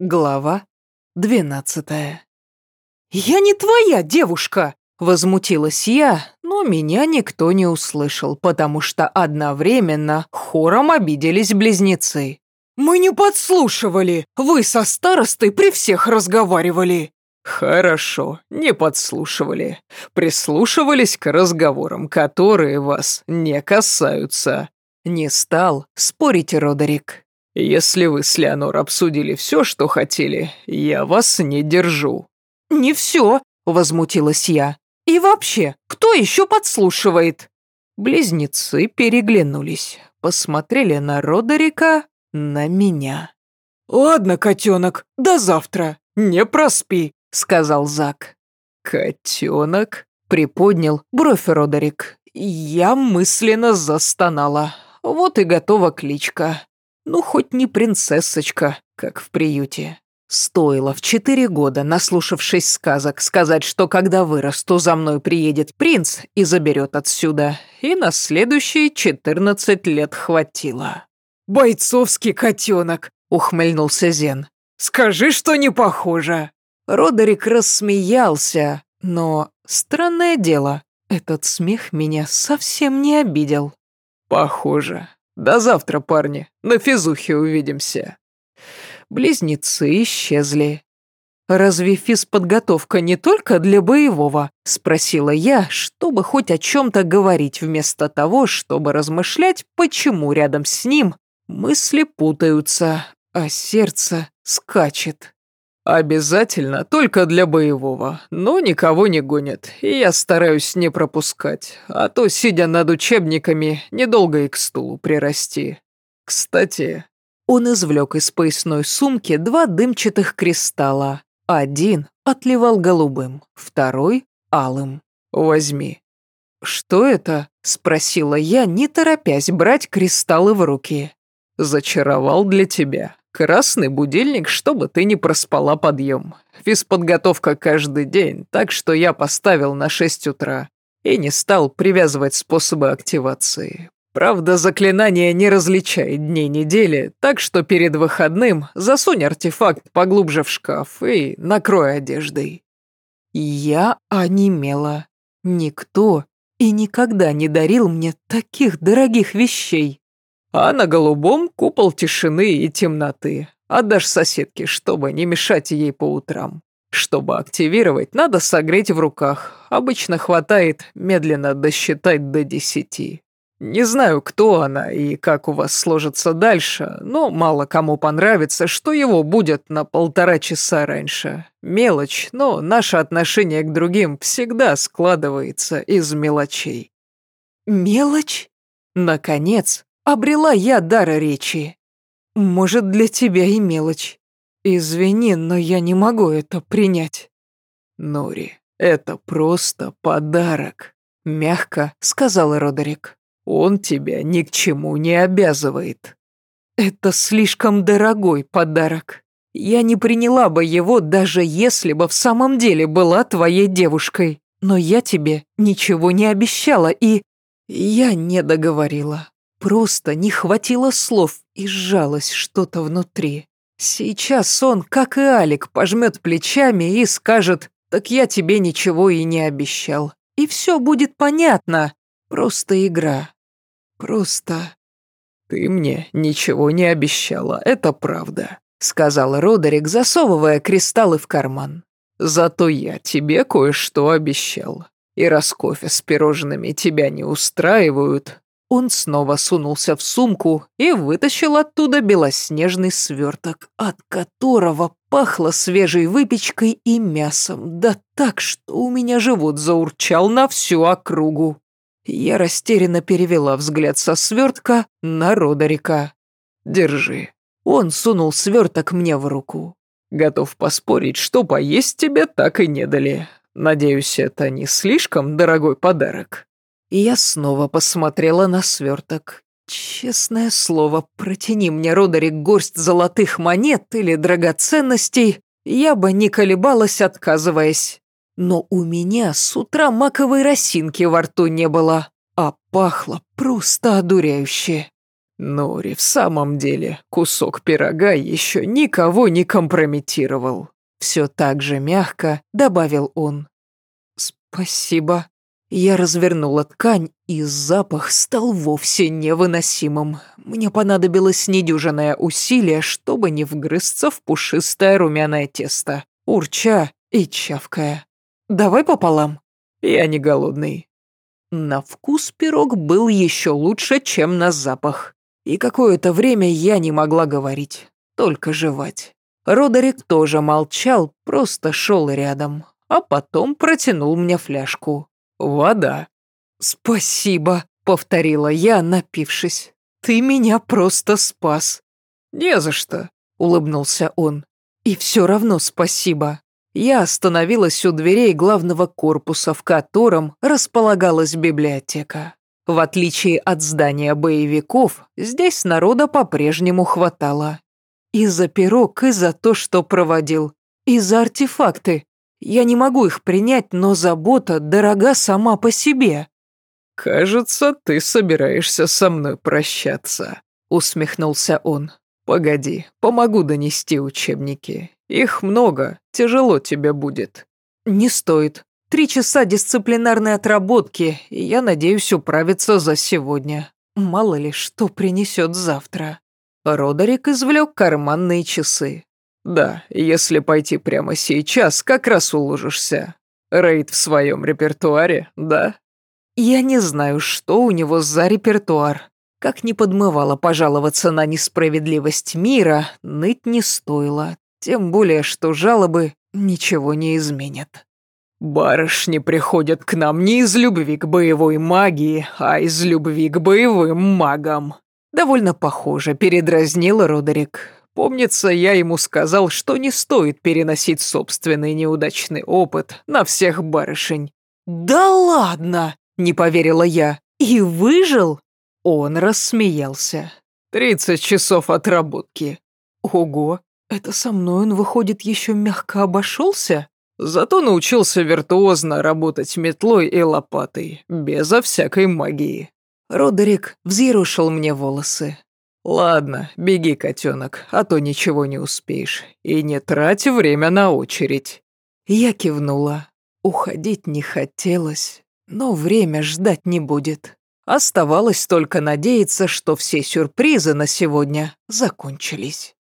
Глава двенадцатая. «Я не твоя девушка!» – возмутилась я, но меня никто не услышал, потому что одновременно хором обиделись близнецы. «Мы не подслушивали! Вы со старостой при всех разговаривали!» «Хорошо, не подслушивали. Прислушивались к разговорам, которые вас не касаются». Не стал спорить Родерик. «Если вы с Леонор обсудили все, что хотели, я вас не держу». «Не все», — возмутилась я. «И вообще, кто еще подслушивает?» Близнецы переглянулись, посмотрели на Родерика, на меня. «Ладно, котенок, до завтра, не проспи», — сказал Зак. «Котенок?» — приподнял бровь Родерик. Я мысленно застонала. Вот и готова кличка. Ну, хоть не принцессочка, как в приюте. Стоило в четыре года, наслушавшись сказок, сказать, что когда вырасту, за мной приедет принц и заберет отсюда. И на следующие четырнадцать лет хватило. «Бойцовский котенок», — ухмыльнулся Зен. «Скажи, что не похоже». Родерик рассмеялся, но, странное дело, этот смех меня совсем не обидел. «Похоже. До завтра, парни. На физухе увидимся». Близнецы исчезли. «Разве физподготовка не только для боевого?» – спросила я, чтобы хоть о чем-то говорить, вместо того, чтобы размышлять, почему рядом с ним мысли путаются, а сердце скачет. «Обязательно, только для боевого, но никого не гонят, и я стараюсь не пропускать, а то, сидя над учебниками, недолго и к стулу прирасти. Кстати...» Он извлек из поясной сумки два дымчатых кристалла. Один отливал голубым, второй — алым. «Возьми». «Что это?» — спросила я, не торопясь брать кристаллы в руки. «Зачаровал для тебя. Красный будильник, чтобы ты не проспала подъем. Физподготовка каждый день, так что я поставил на 6 утра и не стал привязывать способы активации. Правда, заклинание не различает дней недели, так что перед выходным засунь артефакт поглубже в шкаф и накрой одеждой. Я онемела. Никто и никогда не дарил мне таких дорогих вещей. А на голубом купол тишины и темноты. Отдашь соседке, чтобы не мешать ей по утрам. Чтобы активировать, надо согреть в руках. Обычно хватает медленно досчитать до десяти. Не знаю, кто она и как у вас сложится дальше, но мало кому понравится, что его будет на полтора часа раньше. Мелочь, но наше отношение к другим всегда складывается из мелочей. Мелочь? Наконец, обрела я дара речи. Может, для тебя и мелочь. Извини, но я не могу это принять. Нори, это просто подарок, мягко сказал Родерик. Он тебя ни к чему не обязывает. Это слишком дорогой подарок. Я не приняла бы его, даже если бы в самом деле была твоей девушкой. Но я тебе ничего не обещала, и... Я не договорила. Просто не хватило слов и сжалось что-то внутри. Сейчас он, как и Алик, пожмет плечами и скажет «Так я тебе ничего и не обещал». И все будет понятно. Просто игра. Просто... «Ты мне ничего не обещала, это правда», — сказал Родерик, засовывая кристаллы в карман. «Зато я тебе кое-что обещал. И раз кофе с пирожными тебя не устраивают, он снова сунулся в сумку и вытащил оттуда белоснежный сверток, от которого пахло свежей выпечкой и мясом, да так, что у меня живот заурчал на всю округу. Я растерянно перевела взгляд со свертка на Родерика. «Держи». Он сунул сверток мне в руку. «Готов поспорить, что поесть тебе так и не дали. Надеюсь, это не слишком дорогой подарок». И я снова посмотрела на сверток. Честное слово, протяни мне, Родерик, горсть золотых монет или драгоценностей, я бы не колебалась, отказываясь. Но у меня с утра маковой росинки во рту не было, а пахло просто одуряюще. Нори, в самом деле, кусок пирога еще никого не компрометировал. Все так же мягко добавил он. Спасибо. Я развернула ткань, и запах стал вовсе невыносимым. Мне понадобилось недюжинное усилие, чтобы не вгрызться в пушистое румяное тесто, урча и чавкая. «Давай пополам». «Я не голодный». На вкус пирог был еще лучше, чем на запах. И какое-то время я не могла говорить, только жевать. Родерик тоже молчал, просто шел рядом, а потом протянул мне фляжку. «Вода». «Спасибо», — повторила я, напившись. «Ты меня просто спас». «Не за что», — улыбнулся он. «И все равно спасибо». Я остановилась у дверей главного корпуса, в котором располагалась библиотека. В отличие от здания боевиков, здесь народа по-прежнему хватало. И за пирог, и за то, что проводил. И за артефакты. Я не могу их принять, но забота дорога сама по себе». «Кажется, ты собираешься со мной прощаться», — усмехнулся он. «Погоди, помогу донести учебники. Их много, тяжело тебе будет». «Не стоит. Три часа дисциплинарной отработки, и я надеюсь управиться за сегодня. Мало ли, что принесет завтра». Родерик извлек карманные часы. Да, если пойти прямо сейчас, как раз уложишься. Рейд в своем репертуаре, да? Я не знаю, что у него за репертуар. Как не подмывало пожаловаться на несправедливость мира, ныть не стоило. Тем более, что жалобы ничего не изменят. Барышни приходят к нам не из любви к боевой магии, а из любви к боевым магам. Довольно похоже, передразнил Родерик. Помнится, я ему сказал, что не стоит переносить собственный неудачный опыт на всех барышень. «Да ладно!» — не поверила я. «И выжил?» Он рассмеялся. «Тридцать часов отработки». «Ого, это со мной он, выходит, еще мягко обошелся?» Зато научился виртуозно работать метлой и лопатой, безо всякой магии. Родерик взъерушил мне волосы. «Ладно, беги, котенок, а то ничего не успеешь. И не трать время на очередь». Я кивнула. Уходить не хотелось, но время ждать не будет. Оставалось только надеяться, что все сюрпризы на сегодня закончились.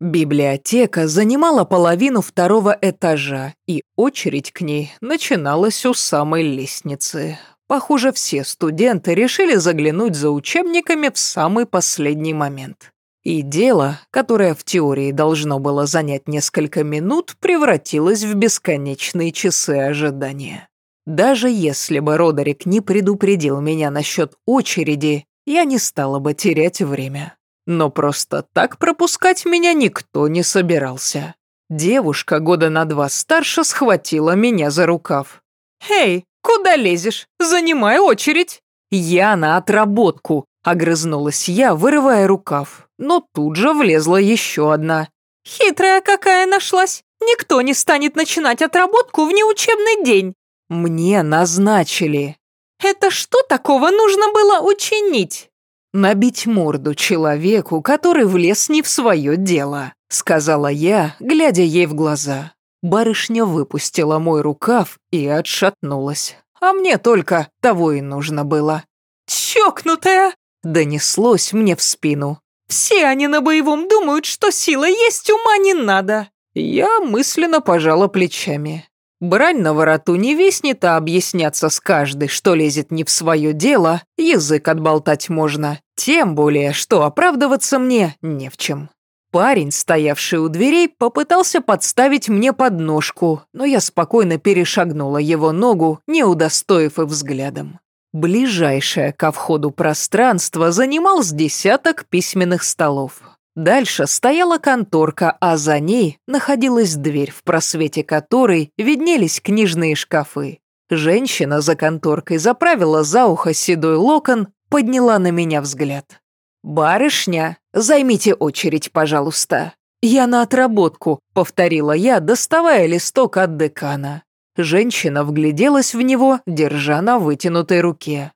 Библиотека занимала половину второго этажа, и очередь к ней начиналась у самой лестницы. Похоже, все студенты решили заглянуть за учебниками в самый последний момент. И дело, которое в теории должно было занять несколько минут, превратилось в бесконечные часы ожидания. Даже если бы Родерик не предупредил меня насчет очереди, я не стала бы терять время. Но просто так пропускать меня никто не собирался. Девушка года на два старше схватила меня за рукав. «Эй, «Куда лезешь? Занимай очередь!» «Я на отработку!» — огрызнулась я, вырывая рукав. Но тут же влезла еще одна. «Хитрая какая нашлась! Никто не станет начинать отработку в неучебный день!» «Мне назначили!» «Это что такого нужно было учинить?» «Набить морду человеку, который влез не в свое дело», — сказала я, глядя ей в глаза. Барышня выпустила мой рукав и отшатнулась. А мне только того и нужно было. «Чокнутая!» — донеслось мне в спину. «Все они на боевом думают, что сила есть, ума не надо!» Я мысленно пожала плечами. Брань на вороту не виснет, а объясняться с каждой, что лезет не в свое дело, язык отболтать можно. Тем более, что оправдываться мне не в чем. Парень, стоявший у дверей, попытался подставить мне подножку, но я спокойно перешагнула его ногу, не удостоив и взглядом. Ближайшее ко входу пространство занимал с десяток письменных столов. Дальше стояла конторка, а за ней находилась дверь, в просвете которой виднелись книжные шкафы. Женщина за конторкой заправила за ухо седой локон, подняла на меня взгляд. «Барышня, займите очередь, пожалуйста». «Я на отработку», — повторила я, доставая листок от декана. Женщина вгляделась в него, держа на вытянутой руке.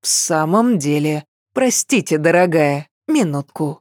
«В самом деле, простите, дорогая, минутку».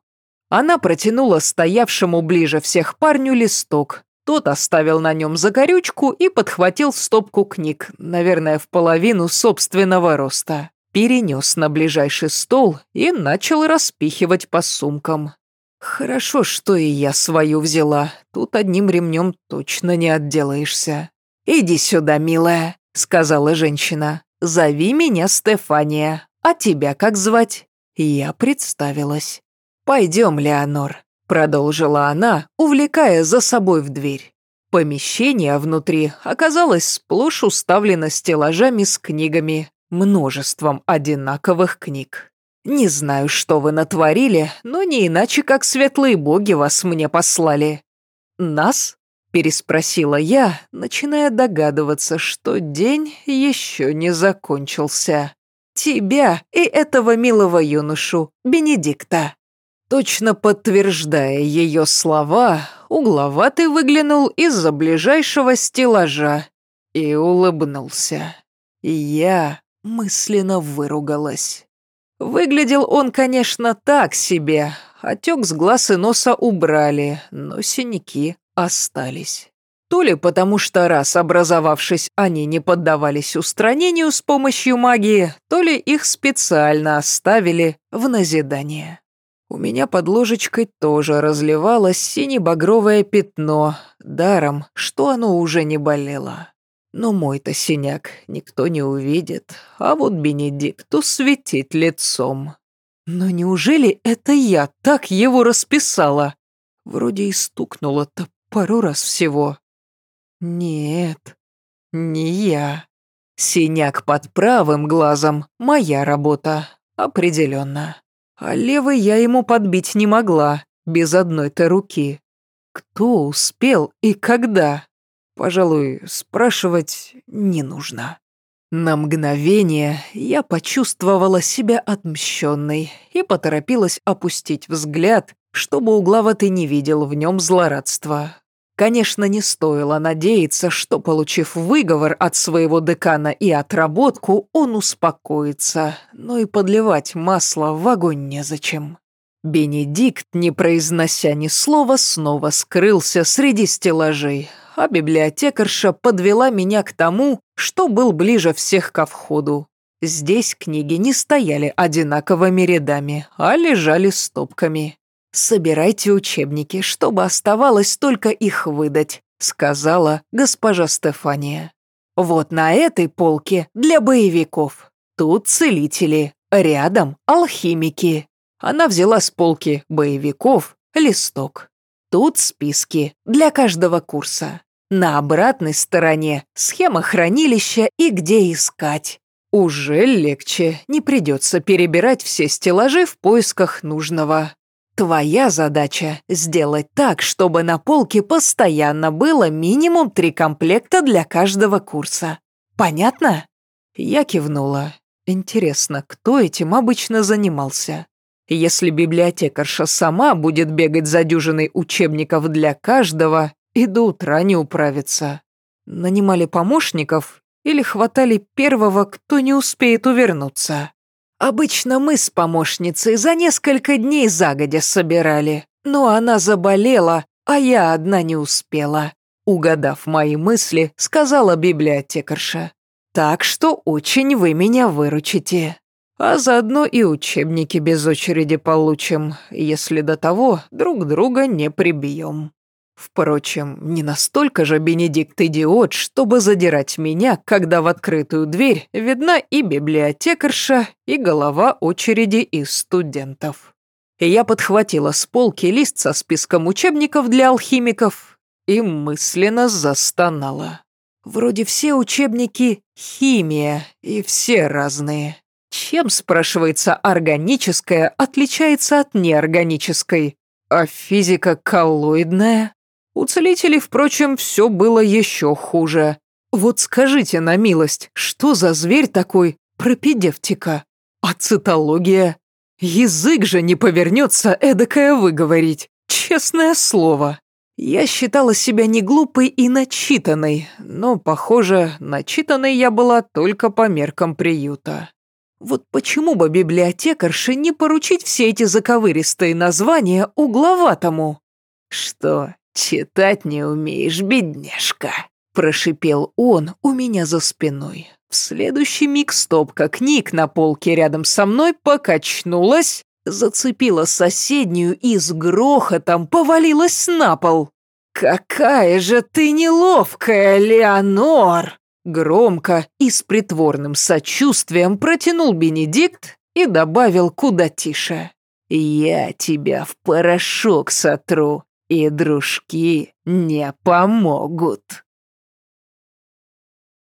Она протянула стоявшему ближе всех парню листок. Тот оставил на нем загорючку и подхватил стопку книг, наверное, в половину собственного роста. Перенес на ближайший стол и начал распихивать по сумкам. Хорошо, что и я свою взяла. Тут одним ремнем точно не отделаешься. «Иди сюда, милая», — сказала женщина. «Зови меня Стефания. А тебя как звать?» Я представилась. «Пойдем, Леонор», — продолжила она, увлекая за собой в дверь. Помещение внутри оказалось сплошь уставлено стеллажами с книгами, множеством одинаковых книг. Не знаю, что вы натворили, но не иначе, как светлые боги вас мне послали». «Нас?» – переспросила я, начиная догадываться, что день еще не закончился. «Тебя и этого милого юношу, Бенедикта». Точно подтверждая ее слова, угловатый выглянул из-за ближайшего стеллажа и улыбнулся. Я мысленно выругалась. Выглядел он, конечно, так себе. Отек с глаз и носа убрали, но синяки остались. То ли потому, что раз образовавшись, они не поддавались устранению с помощью магии, то ли их специально оставили в назидание. У меня под ложечкой тоже разливалось сине-багровое пятно, даром, что оно уже не болело. Но мой-то синяк никто не увидит, а вот Бенедикту светит лицом. Но неужели это я так его расписала? Вроде и стукнула-то пару раз всего. Нет, не я. Синяк под правым глазом — моя работа, определенно. А левый я ему подбить не могла, без одной-то руки. Кто успел и когда? Пожалуй, спрашивать не нужно. На мгновение я почувствовала себя отмщенной и поторопилась опустить взгляд, чтобы угловатый не видел в нем злорадства. Конечно, не стоило надеяться, что, получив выговор от своего декана и отработку, он успокоится, но и подливать масло в огонь незачем. Бенедикт, не произнося ни слова, снова скрылся среди стеллажей, а библиотекарша подвела меня к тому, что был ближе всех ко входу. Здесь книги не стояли одинаковыми рядами, а лежали стопками. «Собирайте учебники, чтобы оставалось только их выдать», сказала госпожа Стефания. «Вот на этой полке для боевиков. Тут целители, рядом алхимики». Она взяла с полки боевиков листок. Тут списки для каждого курса. На обратной стороне схема хранилища и где искать. Уже легче, не придется перебирать все стеллажи в поисках нужного. Твоя задача – сделать так, чтобы на полке постоянно было минимум три комплекта для каждого курса. Понятно? Я кивнула. Интересно, кто этим обычно занимался? Если библиотекарша сама будет бегать за дюжиной учебников для каждого, и до утра не управиться. Нанимали помощников или хватали первого, кто не успеет увернуться. Обычно мы с помощницей за несколько дней загодя собирали, но она заболела, а я одна не успела. Угадав мои мысли, сказала библиотекарша. Так что очень вы меня выручите. А заодно и учебники без очереди получим, если до того друг друга не прибьем. Впрочем, не настолько же Бенедикт идиот, чтобы задирать меня, когда в открытую дверь видна и библиотекарша, и голова очереди из студентов. И я подхватила с полки лист со списком учебников для алхимиков и мысленно застонала. Вроде все учебники химия, и все разные. Чем, спрашивается, органическая отличается от неорганической? А физика коллоидная? У целителей, впрочем, все было еще хуже. Вот скажите на милость, что за зверь такой пропедевтика? А цитология? Язык же не повернется эдакое выговорить. Честное слово. Я считала себя не глупой и начитанной, но, похоже, начитанной я была только по меркам приюта. Вот почему бы библиотекарше не поручить все эти заковыристые названия угловатому? Что, читать не умеешь, бедняжка? Прошипел он у меня за спиной. В следующий миг стопка книг на полке рядом со мной покачнулась, зацепила соседнюю и с грохотом повалилась на пол. «Какая же ты неловкая, Леонор!» Громко и с притворным сочувствием протянул Бенедикт и добавил куда тише. «Я тебя в порошок сотру, и дружки не помогут».